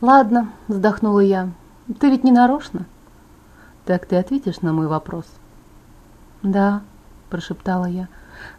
«Ладно», — вздохнула я, — «ты ведь не нарочно?» «Так ты ответишь на мой вопрос?» «Да», — прошептала я.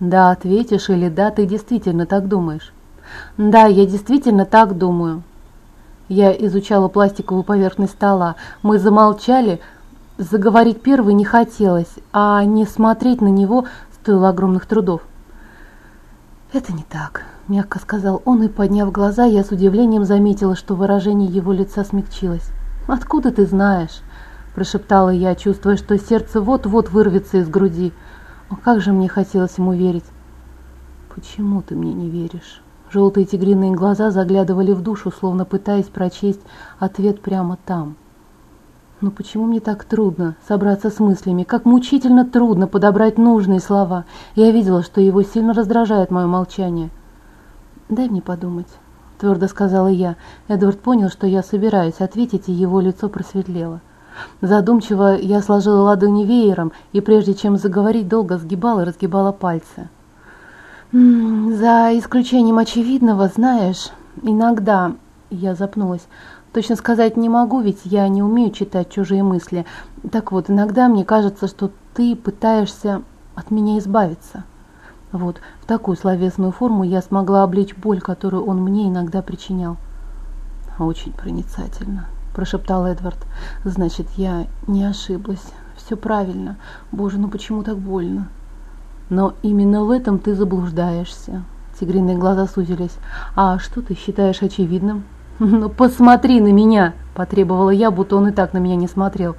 «Да, ответишь или да, ты действительно так думаешь?» «Да, я действительно так думаю». Я изучала пластиковую поверхность стола. Мы замолчали, заговорить первой не хотелось, а не смотреть на него стоило огромных трудов. «Это не так», — мягко сказал он, и, подняв глаза, я с удивлением заметила, что выражение его лица смягчилось. «Откуда ты знаешь?» – прошептала я, чувствуя, что сердце вот-вот вырвется из груди. О, как же мне хотелось ему верить. «Почему ты мне не веришь?» Желтые тигриные глаза заглядывали в душу, словно пытаясь прочесть ответ прямо там. Но почему мне так трудно собраться с мыслями? Как мучительно трудно подобрать нужные слова. Я видела, что его сильно раздражает мое молчание. «Дай мне подумать», — твердо сказала я. Эдвард понял, что я собираюсь ответить, и его лицо просветлело. Задумчиво я сложила ладони веером, и прежде чем заговорить, долго сгибала и разгибала пальцы. «За исключением очевидного, знаешь, иногда...» Я запнулась. Точно сказать не могу, ведь я не умею читать чужие мысли. Так вот, иногда мне кажется, что ты пытаешься от меня избавиться. Вот, в такую словесную форму я смогла облечь боль, которую он мне иногда причинял. Очень проницательно, прошептал Эдвард. Значит, я не ошиблась. Все правильно. Боже, ну почему так больно? Но именно в этом ты заблуждаешься. Тигриные глаза сузились. А что ты считаешь очевидным? «Ну посмотри на меня!» – потребовала я, будто он и так на меня не смотрел.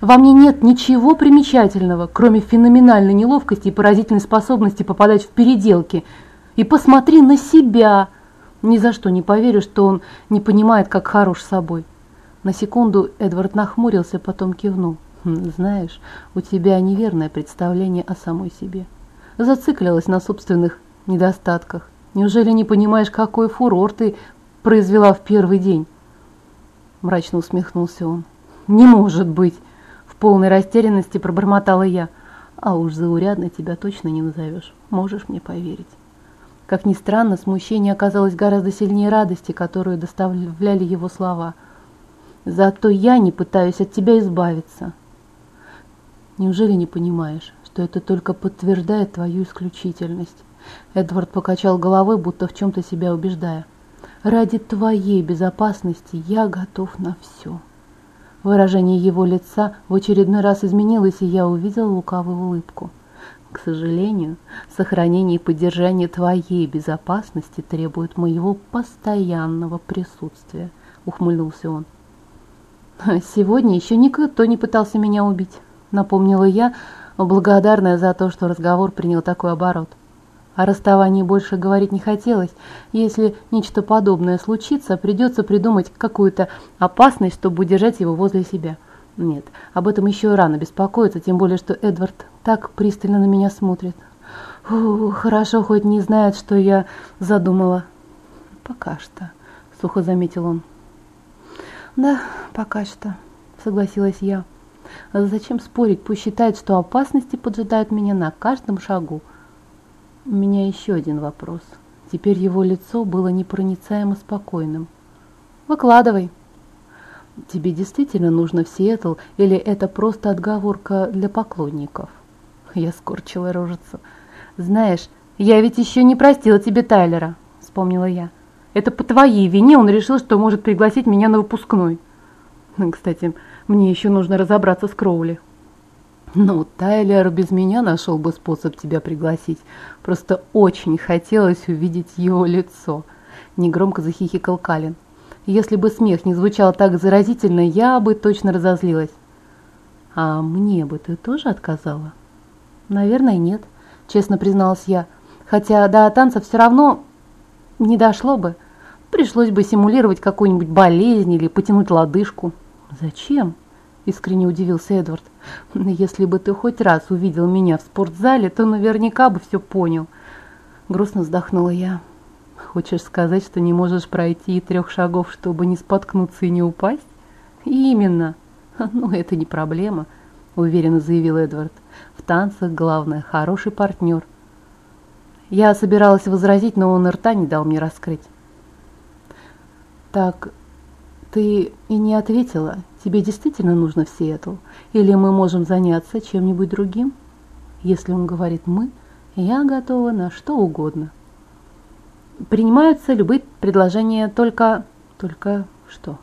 «Во мне нет ничего примечательного, кроме феноменальной неловкости и поразительной способности попадать в переделки. И посмотри на себя!» Ни за что не поверю, что он не понимает, как хорош собой. На секунду Эдвард нахмурился, потом кивнул. «Хм, «Знаешь, у тебя неверное представление о самой себе. Зациклилась на собственных недостатках. Неужели не понимаешь, какой фурор ты произвела в первый день. Мрачно усмехнулся он. Не может быть! Полной растерянности пробормотала я. А уж заурядно тебя точно не назовешь. Можешь мне поверить. Как ни странно, смущение оказалось гораздо сильнее радости, которую доставляли его слова. Зато я не пытаюсь от тебя избавиться. Неужели не понимаешь, что это только подтверждает твою исключительность? Эдвард покачал головой, будто в чем-то себя убеждая. Ради твоей безопасности я готов на все. Выражение его лица в очередной раз изменилось, и я увидел лукавую улыбку. К сожалению, сохранение и поддержание твоей безопасности требует моего постоянного присутствия, ухмыльнулся он. Сегодня еще никто не пытался меня убить, напомнила я, благодарная за то, что разговор принял такой оборот. О расставании больше говорить не хотелось. Если нечто подобное случится, придется придумать какую-то опасность, чтобы удержать его возле себя. Нет, об этом еще рано беспокоиться, тем более, что Эдвард так пристально на меня смотрит. Фу, хорошо, хоть не знает, что я задумала. Пока что, сухо заметил он. Да, пока что, согласилась я. Зачем спорить? Пусть считает, что опасности поджидают меня на каждом шагу. У меня еще один вопрос. Теперь его лицо было непроницаемо спокойным. «Выкладывай». «Тебе действительно нужно в Сиэтл, или это просто отговорка для поклонников?» Я скорчила рожицу. «Знаешь, я ведь еще не простила тебе Тайлера», — вспомнила я. «Это по твоей вине он решил, что может пригласить меня на выпускной». «Кстати, мне еще нужно разобраться с Кроули». Ну, Тайлер без меня нашел бы способ тебя пригласить. Просто очень хотелось увидеть его лицо. Негромко захихикал Калин. Если бы смех не звучал так заразительно, я бы точно разозлилась. А мне бы ты тоже отказала? Наверное, нет, честно призналась я. Хотя до танца все равно не дошло бы. Пришлось бы симулировать какую-нибудь болезнь или потянуть лодыжку. Зачем? Искренне удивился Эдвард. Если бы ты хоть раз увидел меня в спортзале, то наверняка бы все понял. Грустно вздохнула я. Хочешь сказать, что не можешь пройти и трех шагов, чтобы не споткнуться и не упасть? Именно. Ну, это не проблема, уверенно заявил Эдвард. В танцах главное – хороший партнер. Я собиралась возразить, но он рта не дал мне раскрыть. Так ты и не ответила. Тебе действительно нужно в Сиэтл? Или мы можем заняться чем-нибудь другим? Если он говорит «мы», я готова на что угодно. Принимаются любые предложения только... Только что?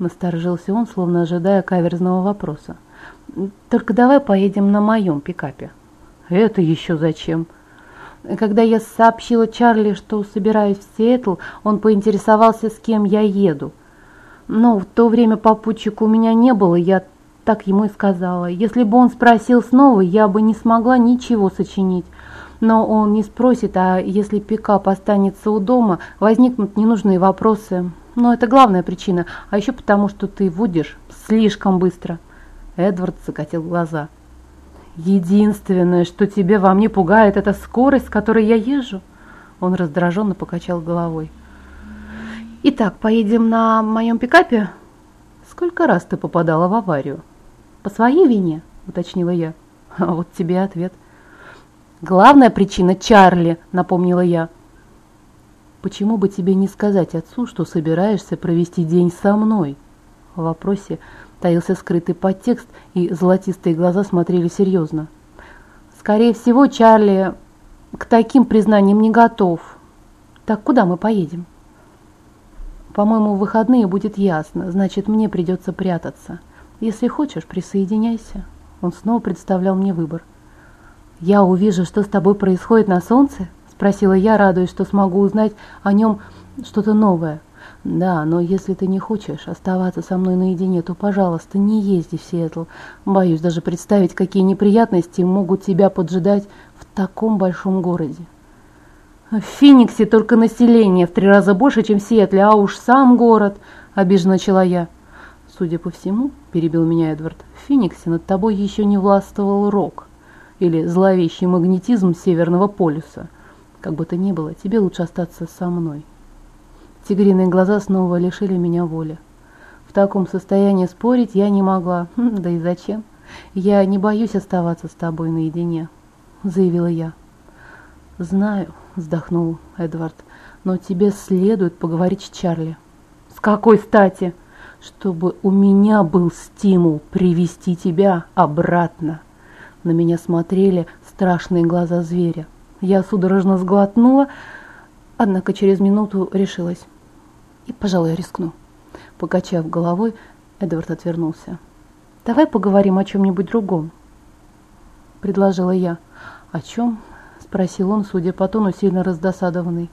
Насторожился он, словно ожидая каверзного вопроса. Только давай поедем на моем пикапе. Это еще зачем? Когда я сообщила Чарли, что собираюсь в Сиэтл, он поинтересовался, с кем я еду. Но в то время попутчика у меня не было, я так ему и сказала. Если бы он спросил снова, я бы не смогла ничего сочинить. Но он не спросит, а если пикап останется у дома, возникнут ненужные вопросы. Но это главная причина, а еще потому, что ты водишь слишком быстро. Эдвард закатил глаза. Единственное, что тебе во мне пугает, это скорость, с которой я езжу. Он раздраженно покачал головой. Итак, поедем на моем пикапе? Сколько раз ты попадала в аварию? По своей вине, уточнила я. А вот тебе ответ. Главная причина Чарли, напомнила я. Почему бы тебе не сказать отцу, что собираешься провести день со мной? В вопросе таился скрытый подтекст, и золотистые глаза смотрели серьезно. Скорее всего, Чарли к таким признаниям не готов. Так куда мы поедем? По-моему, в выходные будет ясно, значит, мне придется прятаться. Если хочешь, присоединяйся. Он снова представлял мне выбор. «Я увижу, что с тобой происходит на солнце?» Спросила я, радуясь, что смогу узнать о нем что-то новое. «Да, но если ты не хочешь оставаться со мной наедине, то, пожалуйста, не езди в Сиэтл. Боюсь даже представить, какие неприятности могут тебя поджидать в таком большом городе». В Фениксе только население в три раза больше, чем в Сиэтле, а уж сам город, обиженно начала я. Судя по всему, перебил меня Эдвард, в Фениксе над тобой еще не властвовал рок или зловещий магнетизм Северного полюса. Как бы то ни было, тебе лучше остаться со мной. Тигриные глаза снова лишили меня воли. В таком состоянии спорить я не могла. Хм, да и зачем? Я не боюсь оставаться с тобой наедине, заявила я. Знаю, вздохнул Эдвард, но тебе следует поговорить с Чарли. С какой стати? Чтобы у меня был стимул привести тебя обратно. На меня смотрели страшные глаза зверя. Я судорожно сглотнула, однако через минуту решилась. И, пожалуй, рискну. Покачав головой, Эдвард отвернулся. «Давай поговорим о чем-нибудь другом», — предложила я. «О чем?» Спросил он, судя по тону, сильно раздосадованный.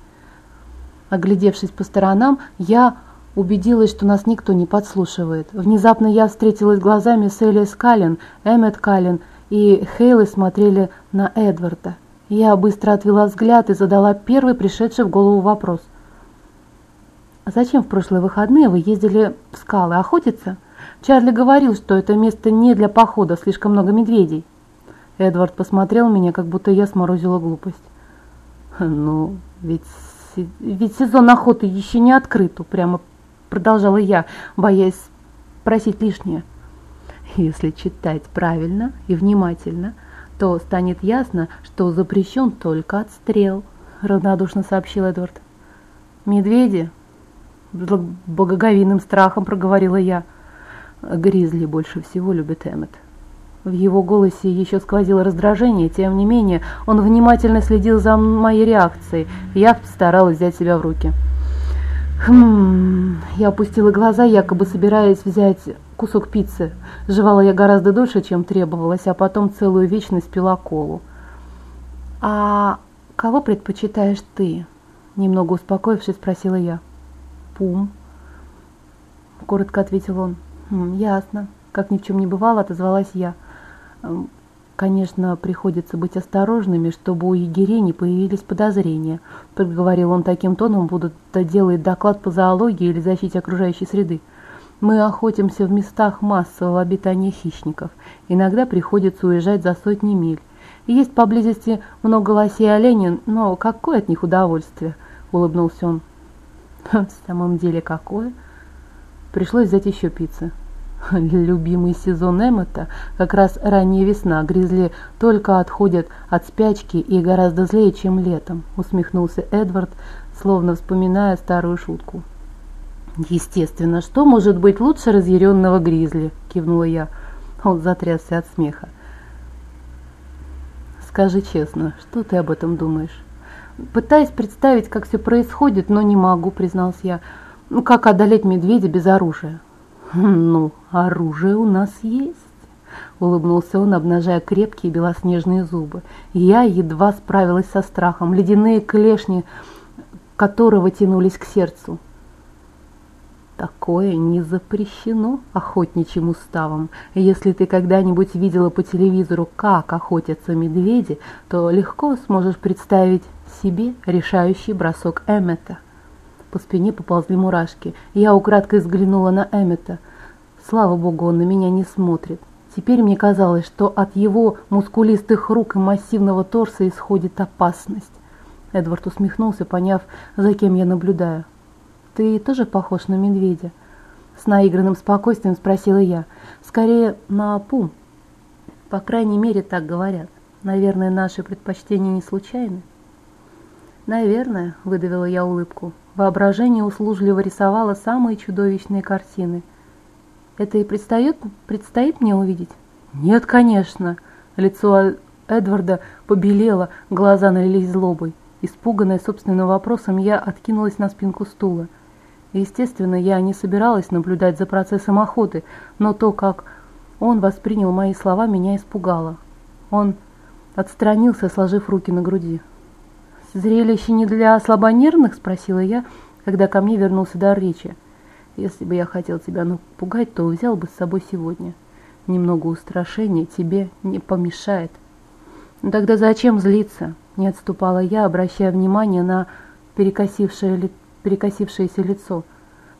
Оглядевшись по сторонам, я убедилась, что нас никто не подслушивает. Внезапно я встретилась глазами с Элис Каллен, Эммет Каллен и Хейлы смотрели на Эдварда. Я быстро отвела взгляд и задала первый пришедший в голову вопрос. «А зачем в прошлые выходные вы ездили в скалы охотиться? Чарли говорил, что это место не для похода, слишком много медведей». Эдвард посмотрел меня, как будто я сморозила глупость. «Ну, ведь, ведь сезон охоты еще не открыт», прямо продолжала я, боясь просить лишнее. Если читать правильно и внимательно, то станет ясно, что запрещен только отстрел, равнодушно сообщил Эдвард. Медведи? Благоговейным страхом проговорила я. Гризли больше всего любит Эммет. В его голосе еще сквозило раздражение, тем не менее он внимательно следил за моей реакцией, я старалась взять себя в руки. Хм, я опустила глаза, якобы собираясь взять кусок пиццы. Жевала я гораздо дольше, чем требовалось, а потом целую вечность пила колу. «А кого предпочитаешь ты?» Немного успокоившись, спросила я. «Пум», — коротко ответил он. «Хм, «Ясно». Как ни в чем не бывало, отозвалась я. Конечно, приходится быть осторожными, чтобы у егерей не появились подозрения, проговорил он таким тоном, будто делает доклад по зоологии или защите окружающей среды. Мы охотимся в местах массового обитания хищников. Иногда приходится уезжать за сотни миль. Есть поблизости много лосей и оленей, но какое от них удовольствие, улыбнулся он. В самом деле какое? Пришлось взять еще пиццы. Любимый сезон Эммета, как раз ранняя весна, гризли только отходят от спячки и гораздо злее, чем летом, усмехнулся Эдвард, словно вспоминая старую шутку. Естественно, что может быть лучше разъяренного гризли, кивнула я. Он затрясся от смеха. Скажи честно, что ты об этом думаешь? Пытаюсь представить, как все происходит, но не могу, признался я. Ну, как одолеть медведя без оружия? Ну, оружие у нас есть. Улыбнулся он, обнажая крепкие белоснежные зубы. Я едва справилась со страхом. Ледяные клешни которого тянулись к сердцу. Такое не запрещено охотничьим уставом. Если ты когда-нибудь видела по телевизору, как охотятся медведи, то легко сможешь представить себе решающий бросок Эммета. По спине поползли мурашки. Я украдкой взглянула на Эммета. Слава богу, он на меня не смотрит. Теперь мне казалось, что от его мускулистых рук и массивного торса исходит опасность. Эдвард усмехнулся, поняв, за кем я наблюдаю. «Ты тоже похож на медведя?» С наигранным спокойствием спросила я. «Скорее, на пум. По крайней мере, так говорят. Наверное, наши предпочтения не случайны?» «Наверное», — выдавила я улыбку. Воображение услужливо рисовало самые чудовищные картины. «Это и предстоит, предстоит мне увидеть?» «Нет, конечно!» Лицо Эдварда побелело, глаза налились злобой. Испуганная собственным вопросом, я откинулась на спинку стула. Естественно, я не собиралась наблюдать за процессом охоты, но то, как он воспринял мои слова, меня испугало. Он отстранился, сложив руки на груди. «Зрелище не для слабонервных?» – спросила я, когда ко мне вернулся дар речи. «Если бы я хотел тебя напугать, то взял бы с собой сегодня. Немного устрашения тебе не помешает». «Ну «Тогда зачем злиться?» Не отступала я, обращая внимание на перекосившее, перекосившееся лицо.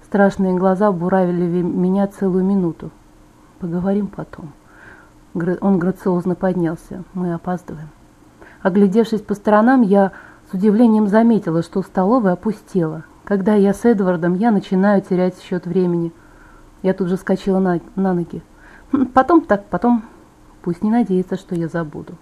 Страшные глаза буравили меня целую минуту. Поговорим потом. Он грациозно поднялся. Мы опаздываем. Оглядевшись по сторонам, я с удивлением заметила, что столовая опустела. Когда я с Эдвардом, я начинаю терять счет времени. Я тут же скочила на, на ноги. Потом так, потом. Пусть не надеется, что я забуду.